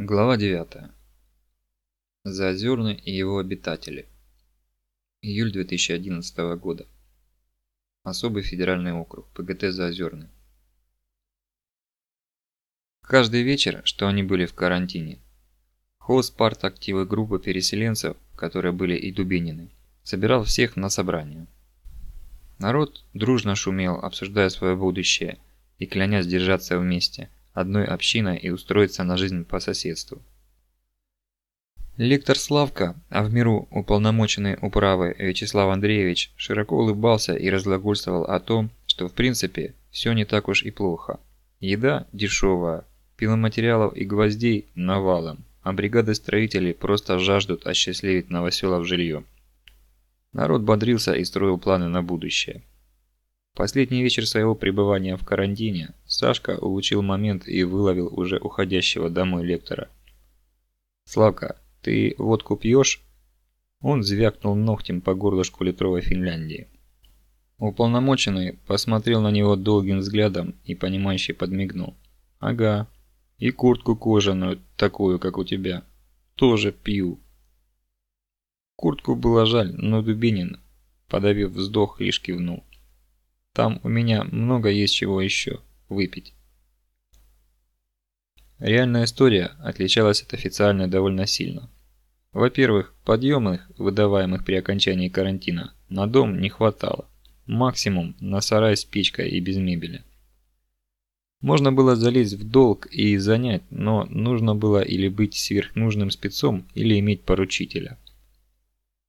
Глава 9. Заозерный и его обитатели. Июль 2011 года. Особый федеральный округ, ПГТ Заозерный. Каждый вечер, что они были в карантине, хост парт активы группы переселенцев, которые были и Дубинины, собирал всех на собрание. Народ дружно шумел, обсуждая свое будущее и клянясь держаться вместе – одной общиной и устроиться на жизнь по соседству. Лектор Славка, а в миру уполномоченный управы Вячеслав Андреевич, широко улыбался и разглагольствовал о том, что в принципе все не так уж и плохо. Еда дешевая, пиломатериалов и гвоздей навалом, а бригады строителей просто жаждут осчастливить новоселов жильем. Народ бодрился и строил планы на будущее. Последний вечер своего пребывания в карантине Сашка улучил момент и выловил уже уходящего домой лектора. «Славка, ты водку пьешь?» Он звякнул ногтем по горлышку литровой Финляндии. Уполномоченный посмотрел на него долгим взглядом и понимающе подмигнул. «Ага, и куртку кожаную, такую, как у тебя. Тоже пью». Куртку было жаль, но Дубинин, подавив вздох, лишь кивнул. Там у меня много есть чего еще выпить. Реальная история отличалась от официальной довольно сильно. Во-первых, подъемных, выдаваемых при окончании карантина, на дом не хватало. Максимум на сарай с печкой и без мебели. Можно было залезть в долг и занять, но нужно было или быть сверхнужным спецом, или иметь поручителя.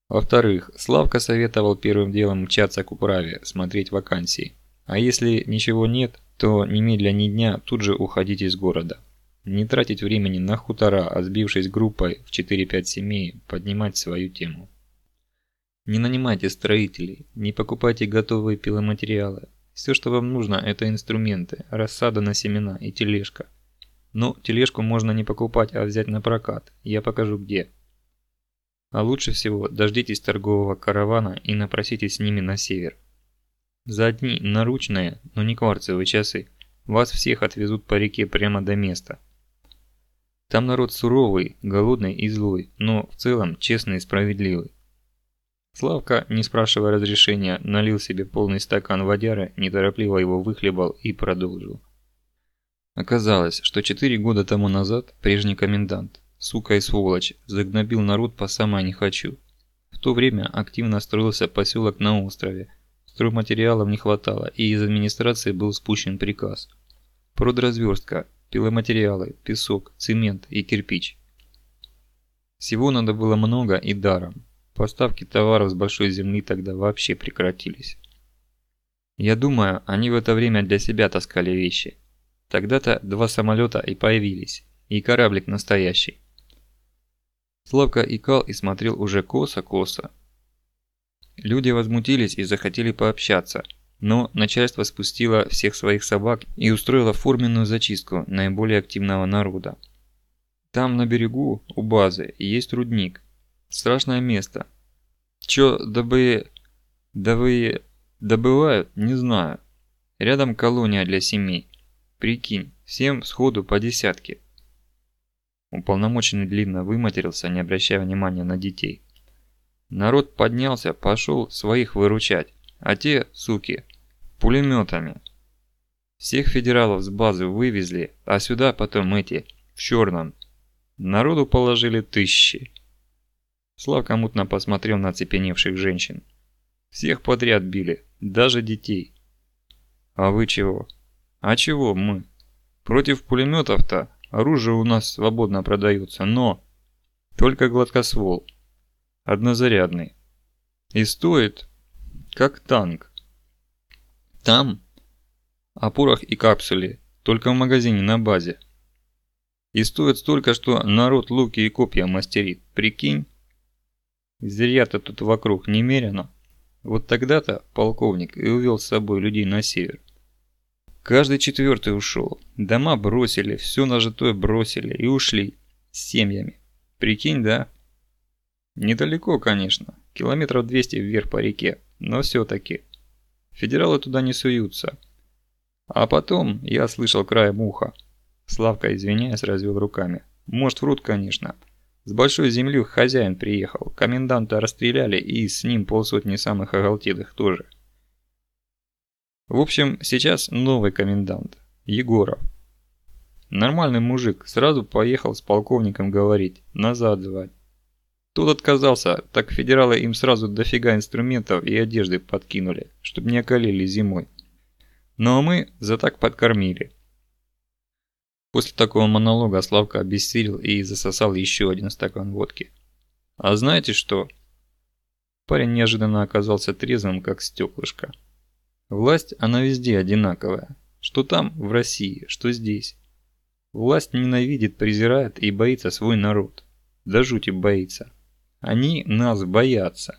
Во-вторых, Славка советовал первым делом мчаться к управе, смотреть вакансии. А если ничего нет, то немедля ни дня тут же уходить из города. Не тратить времени на хутора, а сбившись группой в 4-5 семей, поднимать свою тему. Не нанимайте строителей, не покупайте готовые пиломатериалы. Все, что вам нужно, это инструменты, рассада на семена и тележка. Но тележку можно не покупать, а взять на прокат. Я покажу где. А лучше всего дождитесь торгового каравана и напроситесь с ними на север. За одни наручные, но не кварцевые часы, вас всех отвезут по реке прямо до места. Там народ суровый, голодный и злой, но в целом честный и справедливый. Славка, не спрашивая разрешения, налил себе полный стакан водяры, неторопливо его выхлебал и продолжил. Оказалось, что четыре года тому назад прежний комендант, сука и сволочь, загнобил народ по самое не хочу. В то время активно строился поселок на острове. Стройматериалов не хватало, и из администрации был спущен приказ. Продразверстка, пиломатериалы, песок, цемент и кирпич. Всего надо было много и даром. Поставки товаров с большой земли тогда вообще прекратились. Я думаю, они в это время для себя таскали вещи. Тогда-то два самолета и появились, и кораблик настоящий. Славка икал и смотрел уже косо-косо. Люди возмутились и захотели пообщаться, но начальство спустило всех своих собак и устроило форменную зачистку наиболее активного народа. Там на берегу, у базы, есть рудник. Страшное место. Чё добы... добы... добывают, не знаю. Рядом колония для семей. Прикинь, всем сходу по десятке. Уполномоченный длинно выматерился, не обращая внимания на детей. Народ поднялся, пошел своих выручать, а те, суки, пулеметами. Всех федералов с базы вывезли, а сюда потом эти, в черном. Народу положили тысячи. Славка мутно посмотрел на оцепеневших женщин. Всех подряд били, даже детей. А вы чего? А чего мы? Против пулеметов-то Оружие у нас свободно продается, но... Только гладкоствол. Однозарядный. И стоит, как танк. Там, о порох и капсуле, только в магазине на базе. И стоит столько, что народ луки и копья мастерит. Прикинь? Зря-то тут вокруг немерено. Вот тогда-то полковник и увел с собой людей на север. Каждый четвертый ушел. Дома бросили, все нажитое бросили и ушли. С семьями. Прикинь, да? Недалеко, конечно. Километров 200 вверх по реке. Но все-таки. Федералы туда не суются. А потом я слышал краем уха. Славка, извиняясь, развел руками. Может, врут, конечно. С большой земли хозяин приехал, коменданта расстреляли и с ним полсотни самых оголтелых тоже. В общем, сейчас новый комендант, Егоров. Нормальный мужик, сразу поехал с полковником говорить, назад звать. Тот отказался, так федералы им сразу дофига инструментов и одежды подкинули, чтобы не околели зимой. Ну а мы за так подкормили. После такого монолога Славка обессилел и засосал еще один стакан водки. А знаете что? Парень неожиданно оказался трезвым, как стеклышко. Власть, она везде одинаковая. Что там, в России, что здесь. Власть ненавидит, презирает и боится свой народ. Да жути боится. Они нас боятся.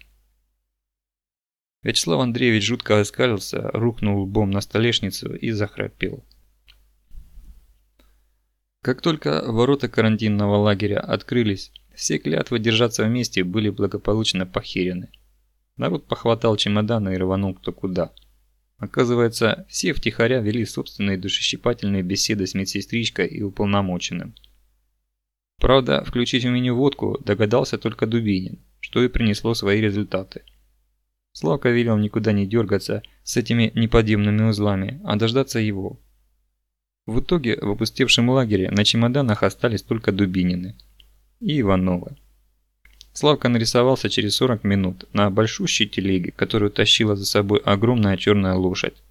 Вячеслав Андреевич жутко оскалился, рухнул лбом на столешницу и захрапел. Как только ворота карантинного лагеря открылись, все клятвы держаться вместе были благополучно похерены. Народ похватал чемоданы и рванул кто куда. Оказывается, все втихаря вели собственные душещипательные беседы с медсестричкой и уполномоченным. Правда, включить в меню водку догадался только Дубинин, что и принесло свои результаты. Славка велел никуда не дергаться с этими неподъемными узлами, а дождаться его. В итоге в опустевшем лагере на чемоданах остались только Дубинины и Ивановы. Славка нарисовался через 40 минут на большущей телеге, которую тащила за собой огромная черная лошадь.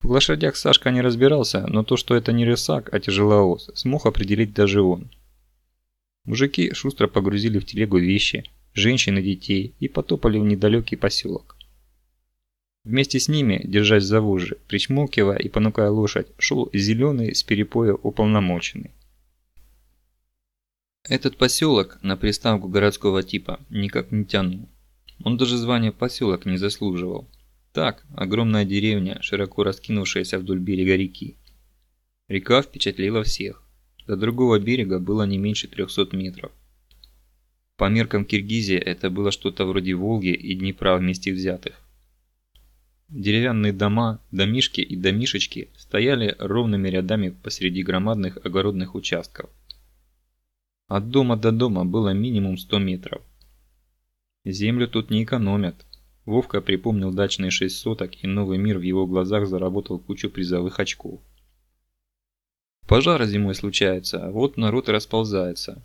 В лошадях Сашка не разбирался, но то, что это не рысак, а тяжеловоз, смог определить даже он. Мужики шустро погрузили в телегу вещи, женщин и детей и потопали в недалекий поселок. Вместе с ними, держась за вожжи, причмокивая и понукая лошадь, шел зеленый с перепоя уполномоченный. Этот поселок на приставку городского типа никак не тянул. Он даже звания поселок не заслуживал. Так, огромная деревня, широко раскинувшаяся вдоль берега реки. Река впечатлила всех. До другого берега было не меньше 300 метров. По меркам Киргизии это было что-то вроде Волги и Днепра вместе взятых. Деревянные дома, домишки и домишечки стояли ровными рядами посреди громадных огородных участков – от дома до дома было минимум 100 метров. Землю тут не экономят. Вовка припомнил дачные шесть соток, и новый мир в его глазах заработал кучу призовых очков. Пожары зимой случаются, а вот народ и расползается.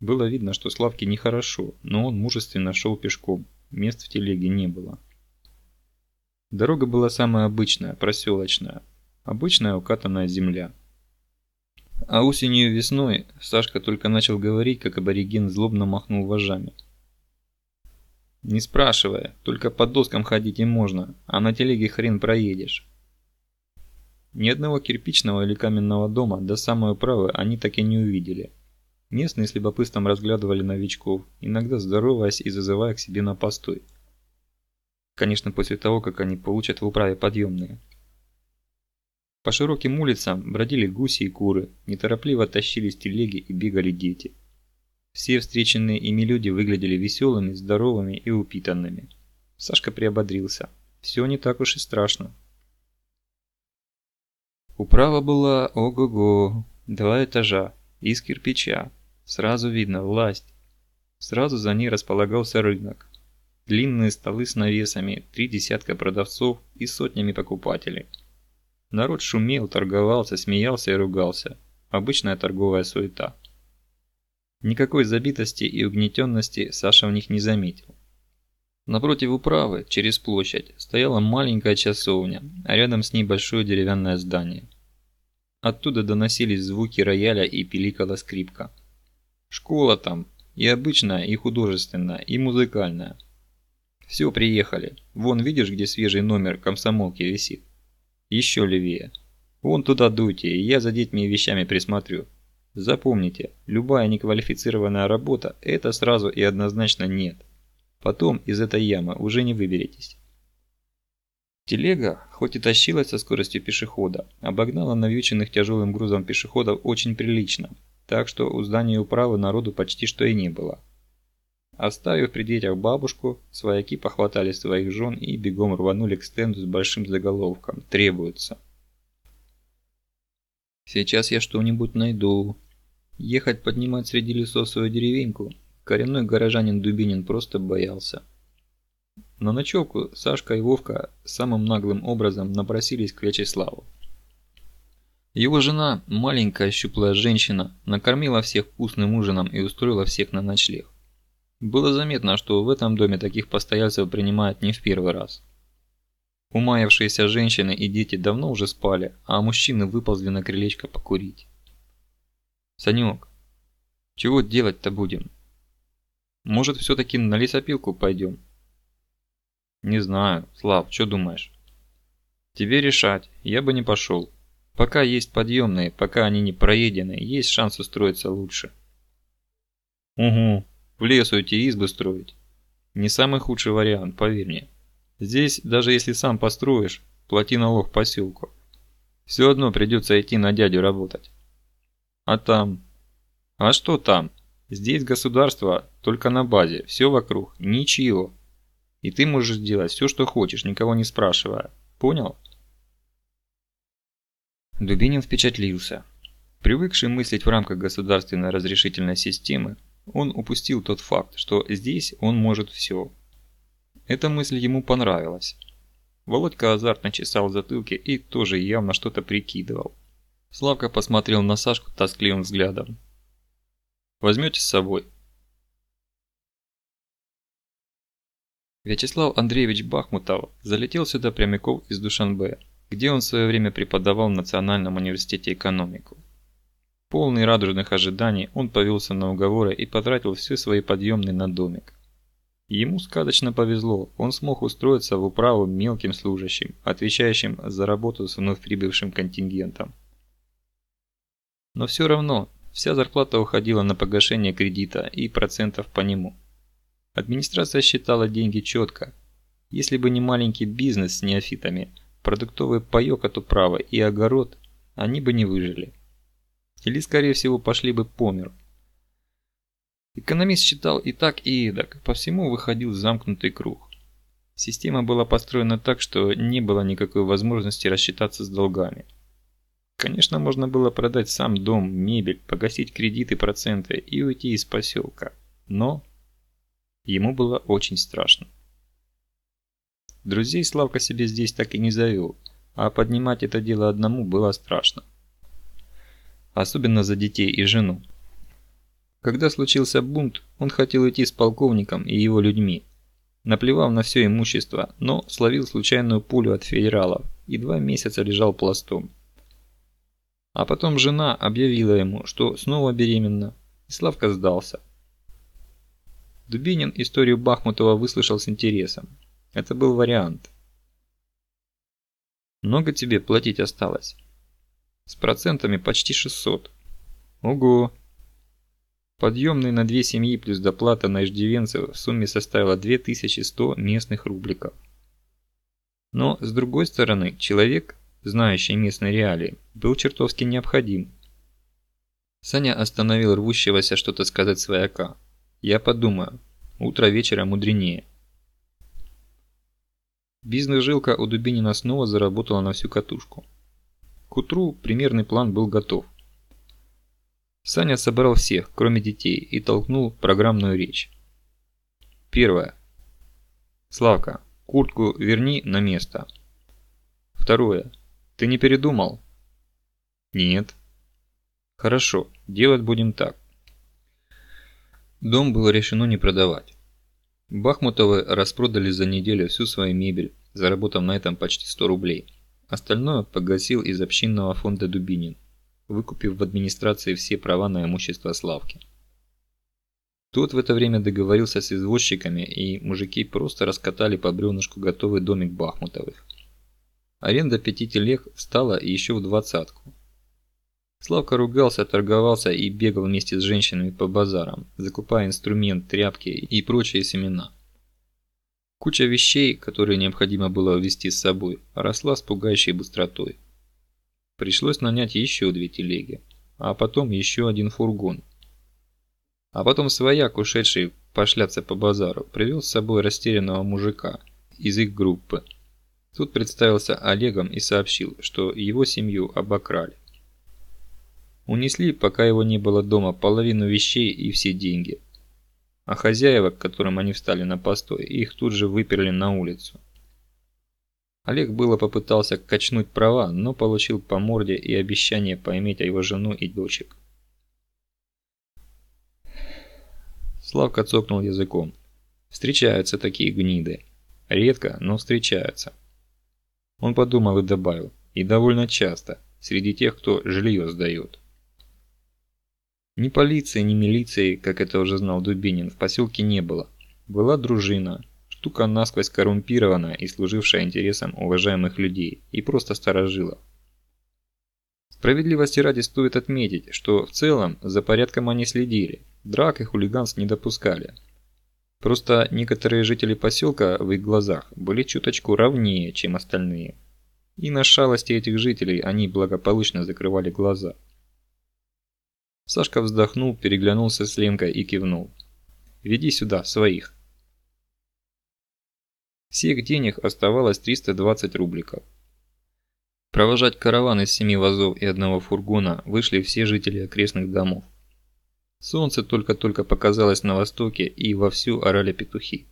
Было видно, что Славке нехорошо, но он мужественно шел пешком, мест в телеге не было. Дорога была самая обычная, проселочная. Обычная укатанная земля. А осенью и весной Сашка только начал говорить, как абориген злобно махнул вожами. Не спрашивая, только по доскам ходить и можно, а на телеге хрен проедешь. Ни одного кирпичного или каменного дома до самой управы они так и не увидели. Местные с любопытством разглядывали новичков, иногда здороваясь и зазывая к себе на постой. Конечно, после того, как они получат в управе подъемные. По широким улицам бродили гуси и куры, неторопливо тащились телеги и бегали дети. Все встреченные ими люди выглядели веселыми, здоровыми и упитанными. Сашка приободрился. Все не так уж и страшно. Управа была ого-го, два этажа, из кирпича. Сразу видно власть. Сразу за ней располагался рынок. Длинные столы с навесами, три десятка продавцов и сотнями покупателей. Народ шумел, торговался, смеялся и ругался. Обычная торговая суета. Никакой забитости и угнетенности Саша в них не заметил. Напротив управы, через площадь, стояла маленькая часовня, а рядом с ней большое деревянное здание. Оттуда доносились звуки рояля и пиликала скрипка. Школа там, и обычная, и художественная, и музыкальная. Все, приехали. Вон видишь, где свежий номер комсомолки висит? Еще левее. Вон туда дуйте, и я за детьми и вещами присмотрю. Запомните, любая неквалифицированная работа – это сразу и однозначно нет. Потом из этой ямы уже не выберетесь. Телега, хоть и тащилась со скоростью пешехода, обогнала навьюченных тяжелым грузом пешеходов очень прилично, так что у здания управы народу почти что и не было. Оставив при детях бабушку, свояки похватали своих жен и бегом рванули к стенду с большим заголовком «Требуется». «Сейчас я что-нибудь найду», Ехать поднимать среди лесов свою деревеньку коренной горожанин Дубинин просто боялся. На ночевку Сашка и Вовка самым наглым образом напросились к Вячеславу. Его жена, маленькая щуплая женщина, накормила всех вкусным ужином и устроила всех на ночлег. Было заметно, что в этом доме таких постояльцев принимают не в первый раз. Умаявшиеся женщины и дети давно уже спали, а мужчины выползли на крылечко покурить. «Санек, чего делать-то будем? Может, все-таки на лесопилку пойдем?» «Не знаю. Слав, что думаешь?» «Тебе решать. Я бы не пошел. Пока есть подъемные, пока они не проедены, есть шанс устроиться лучше». «Угу. В лес уйти избы строить. Не самый худший вариант, поверь мне». Здесь, даже если сам построишь, плати налог поселку. Все одно придется идти на дядю работать. А там? А что там? Здесь государство только на базе, все вокруг, ничего. И ты можешь делать все, что хочешь, никого не спрашивая. Понял? Дубинин впечатлился. Привыкший мыслить в рамках государственной разрешительной системы, он упустил тот факт, что здесь он может все. Эта мысль ему понравилась. Володька азартно чесал затылки и тоже явно что-то прикидывал. Славка посмотрел на Сашку тоскливым взглядом. «Возьмете с собой?» Вячеслав Андреевич Бахмутов залетел сюда прямиком из Душанбе, где он в свое время преподавал в Национальном университете экономику. Полный радужных ожиданий он повелся на уговоры и потратил все свои подъемные на домик. Ему сказочно повезло, он смог устроиться в управу мелким служащим, отвечающим за работу с вновь прибывшим контингентом. Но все равно, вся зарплата уходила на погашение кредита и процентов по нему. Администрация считала деньги четко. Если бы не маленький бизнес с неофитами, продуктовый паёк от управы и огород, они бы не выжили. Или скорее всего пошли бы по. Экономист считал и так, и эдак, по всему выходил замкнутый круг. Система была построена так, что не было никакой возможности рассчитаться с долгами. Конечно, можно было продать сам дом, мебель, погасить кредиты, проценты и уйти из поселка. Но ему было очень страшно. Друзей Славка себе здесь так и не завел, а поднимать это дело одному было страшно. Особенно за детей и жену. Когда случился бунт, он хотел идти с полковником и его людьми. Наплевав на все имущество, но словил случайную пулю от федералов и два месяца лежал пластом. А потом жена объявила ему, что снова беременна, и Славка сдался. Дубинин историю Бахмутова выслушал с интересом. Это был вариант. Много тебе платить осталось? С процентами почти 600. Ого, Подъемный на две семьи плюс доплата на иждивенцев в сумме составила 2100 местных рубликов. Но, с другой стороны, человек, знающий местные реалии, был чертовски необходим. Саня остановил рвущегося что-то сказать свояка. «Я подумаю. Утро вечера мудренее». Бизнес-жилка у Дубинина снова заработала на всю катушку. К утру примерный план был готов. Саня собрал всех, кроме детей, и толкнул программную речь. Первое. Славка, куртку верни на место. Второе. Ты не передумал? Нет. Хорошо, делать будем так. Дом было решено не продавать. Бахмутовы распродали за неделю всю свою мебель, заработав на этом почти 100 рублей. Остальное погасил из общинного фонда Дубинин выкупив в администрации все права на имущество Славки. Тот в это время договорился с извозчиками, и мужики просто раскатали по бревнышку готовый домик Бахмутовых. Аренда пяти телег стала еще в двадцатку. Славка ругался, торговался и бегал вместе с женщинами по базарам, закупая инструмент, тряпки и прочие семена. Куча вещей, которые необходимо было увезти с собой, росла с пугающей быстротой. Пришлось нанять еще две телеги, а потом еще один фургон. А потом свояк, ушедший пошляться по базару, привел с собой растерянного мужика из их группы. Тут представился Олегом и сообщил, что его семью обокрали. Унесли, пока его не было дома, половину вещей и все деньги. А хозяева, к которым они встали на постой, их тут же выперли на улицу. Олег было попытался качнуть права, но получил по морде и обещание поиметь его жену и дочек. Славка цокнул языком. Встречаются такие гниды. Редко, но встречаются. Он подумал и добавил. И довольно часто, среди тех, кто жилье сдает. Ни полиции, ни милиции, как это уже знал Дубинин, в поселке не было. Была дружина, штука насквозь коррумпированная и служившая интересам уважаемых людей, и просто сторожила. Справедливости ради стоит отметить, что в целом за порядком они следили, драк и хулиганств не допускали. Просто некоторые жители поселка в их глазах были чуточку равнее, чем остальные. И на шалости этих жителей они благополучно закрывали глаза – Сашка вздохнул, переглянулся с Ленкой и кивнул. «Веди сюда, своих». Всех денег оставалось 320 рубликов. Провожать караван из семи вазов и одного фургона вышли все жители окрестных домов. Солнце только-только показалось на востоке и вовсю орали петухи.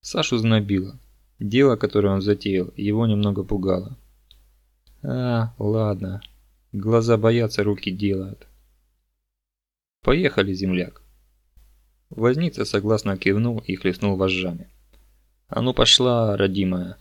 Сашу знобило. Дело, которое он затеял, его немного пугало. А, ладно. Глаза боятся, руки делают. «Поехали, земляк!» Возница согласно кивнул и хлестнул вожжами. «А ну пошла, родимая!»